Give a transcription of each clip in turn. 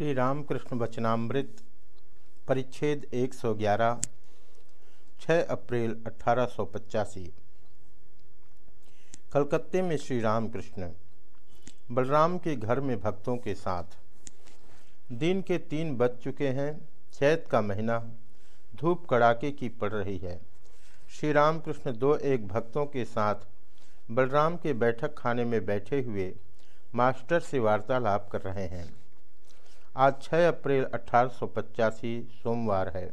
श्री रामकृष्ण वचनामृत, परिच्छेद 111 6 अप्रैल अठारह कलकत्ते में श्री रामकृष्ण बलराम के घर में भक्तों के साथ। दिन के तीन बज चुके हैं, चैत का महीना, धूप कड़ाके की पड़ रही है। श्री रामकृष्ण दो एक भक्तों के साथ बलराम के बैठक खाने में बैठे हुए मास्टर से वार्तालाप कर रहे हैं। आज 6 अप्रैल अठारह सौ पचासी, सोमवार है।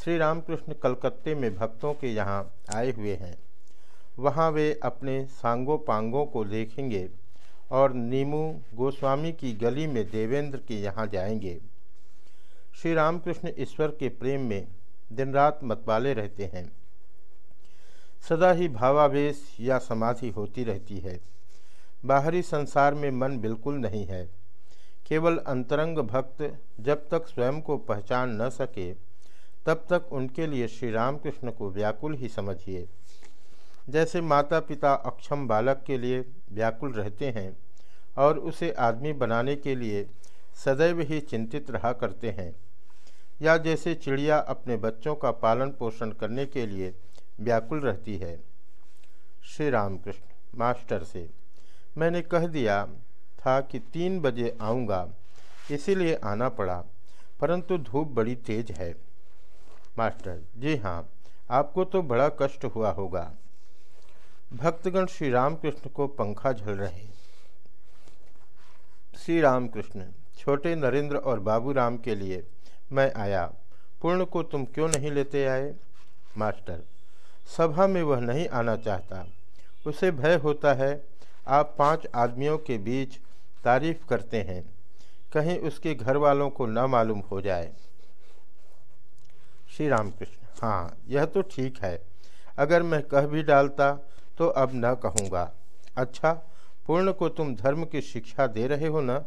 श्री रामकृष्ण कलकत्ते में भक्तों के यहाँ आए हुए हैं। वहाँ वे अपने सांगों पांगों को देखेंगे और नीमू गोस्वामी की गली में देवेंद्र के यहाँ जाएँगे। श्री रामकृष्ण ईश्वर के प्रेम में दिन रात मतवाले रहते हैं। सदा ही भावावेश या समाधि होती रहती है। बाहरी संसार में मन बिल्कुल नहीं है। केवल अंतरंग भक्त जब तक स्वयं को पहचान न सके, तब तक उनके लिए श्री रामकृष्ण को व्याकुल ही समझिए। जैसे माता पिता अक्षम बालक के लिए व्याकुल रहते हैं और उसे आदमी बनाने के लिए सदैव ही चिंतित रहा करते हैं, या जैसे चिड़िया अपने बच्चों का पालन पोषण करने के लिए व्याकुल रहती है। श्री रामकृष्ण मास्टर से, मैंने कह दिया था कि तीन बजे आऊँगा, इसीलिए आना पड़ा, परंतु धूप बड़ी तेज है। मास्टर, जी हाँ आपको तो बड़ा कष्ट हुआ होगा। भक्तगण श्री रामकृष्ण को पंखा झल रहे। श्री रामकृष्ण, छोटे नरेंद्र और बाबूराम के लिए मैं आया। पूर्ण को तुम क्यों नहीं लेते आए? मास्टर, सभा में वह नहीं आना चाहता। उसे भय होता है, आप पाँच आदमियों के बीच तारीफ़ करते हैं। कहीं उसके घर वालों को न मालूम हो जाए। श्री रामकृष्ण हाँ यह तो ठीक है। अगर मैं कह भी डालता तो अब न कहूँगा। अच्छा पूर्ण को तुम धर्म की शिक्षा दे रहे हो ना?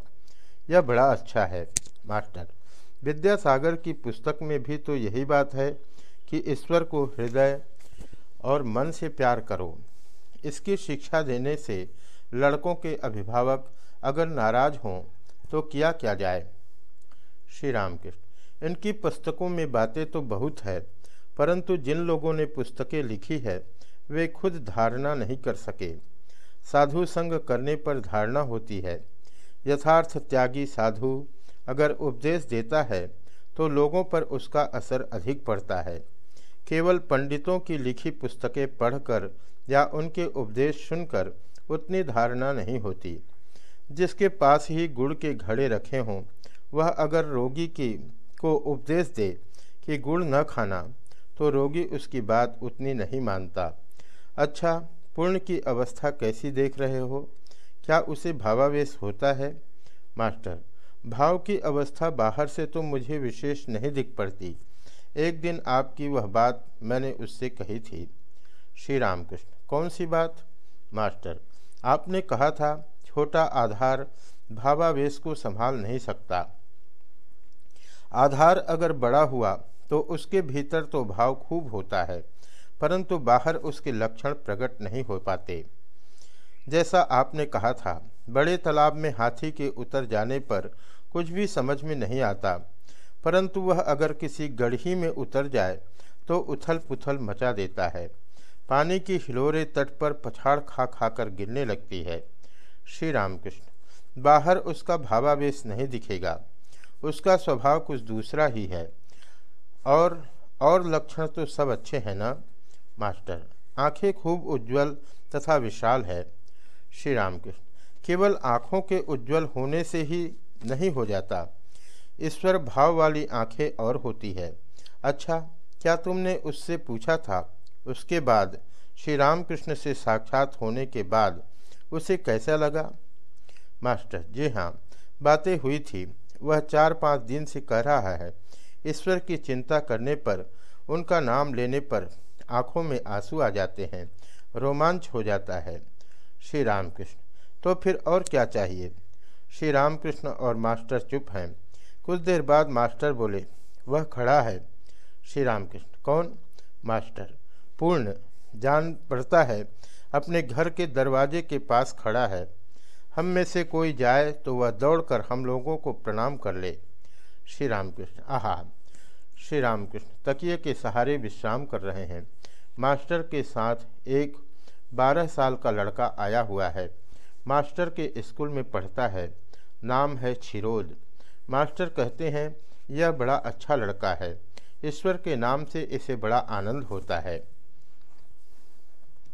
यह बड़ा अच्छा है, मास्टर। विद्यासागर की पुस्तक में भी तो यही बात है कि ईश्वर को हृदय और मन से प्यार करो। इसकी शिक्षा देने से लड़कों के अभिभावक अगर नाराज़ हों तो किया क्या जाए? श्री रामकृष्ण इनकी पुस्तकों में बातें तो बहुत है, परंतु जिन लोगों ने पुस्तकें लिखी है, वे खुद धारणा नहीं कर सके। साधु संग करने पर धारणा होती है। यथार्थ त्यागी साधु अगर उपदेश देता है तो लोगों पर उसका असर अधिक पड़ता है। केवल पंडितों की लिखी पुस्तकें पढ़कर या उनके उपदेश सुनकर उतनी धारणा नहीं होती। जिसके पास ही गुड़ के घड़े रखे हों, वह अगर रोगी की, को उपदेश दे कि गुड़ न खाना तो रोगी उसकी बात उतनी नहीं मानता। अच्छा पूर्ण की अवस्था कैसी देख रहे हो? क्या उसे भावावेश होता है? मास्टर, भाव की अवस्था बाहर से तो मुझे विशेष नहीं दिख पड़ती। एक दिन आपकी वह बात मैंने उससे कही थी। श्री रामकृष्ण कौन सी बात? मास्टर, आपने कहा था छोटा आधार भावावेश को संभाल नहीं सकता। आधार अगर बड़ा हुआ तो उसके भीतर तो भाव खूब होता है, परंतु बाहर उसके लक्षण प्रकट नहीं हो पाते। जैसा आपने कहा था, बड़े तालाब में हाथी के उतर जाने पर कुछ भी समझ में नहीं आता, परंतु वह अगर किसी गढ़ी में उतर जाए तो उथल पुथल मचा देता है। पानी की हिलोरे तट पर पछाड़ खा खाकर गिरने लगती है। श्री रामकृष्ण बाहर उसका भावावेश नहीं दिखेगा। उसका स्वभाव कुछ दूसरा ही है। और और लक्षण तो सब अच्छे हैं ना? मास्टर, आँखें खूब उज्जवल तथा विशाल है। श्री रामकृष्ण केवल आँखों के उज्जवल होने से ही नहीं हो जाता। ईश्वर भाव वाली आँखें और होती है। अच्छा क्या तुमने उससे पूछा था? उसके बाद श्री रामकृष्ण से साक्षात होने के बाद उसे कैसा लगा? मास्टर, जी हाँ बातें हुई थी। वह चार पाँच दिन से कह रहा है, ईश्वर की चिंता करने पर, उनका नाम लेने पर आँखों में आँसू आ जाते हैं, रोमांच हो जाता है। श्री रामकृष्ण तो फिर और क्या चाहिए? श्री रामकृष्ण और मास्टर चुप हैं। कुछ देर बाद मास्टर बोले, वह खड़ा है। श्री रामकृष्ण, कौन? मास्टर, पूर्ण, जान पड़ता है। अपने घर के दरवाजे के पास खड़ा है। हम में से कोई जाए तो वह दौड़कर हम लोगों को प्रणाम कर ले। श्री रामकृष्ण, आहा। श्री रामकृष्ण, तकिए के सहारे विश्राम कर रहे हैं। मास्टर के साथ एक बारह साल का लड़का आया हुआ है। मास्टर के स्कूल में पढ़ता है। नाम है छिरोद मास्टर कहते हैं, यह बड़ा अच्छा लड़का है। ईश्वर के नाम से इसे बड़ा आनंद होता है।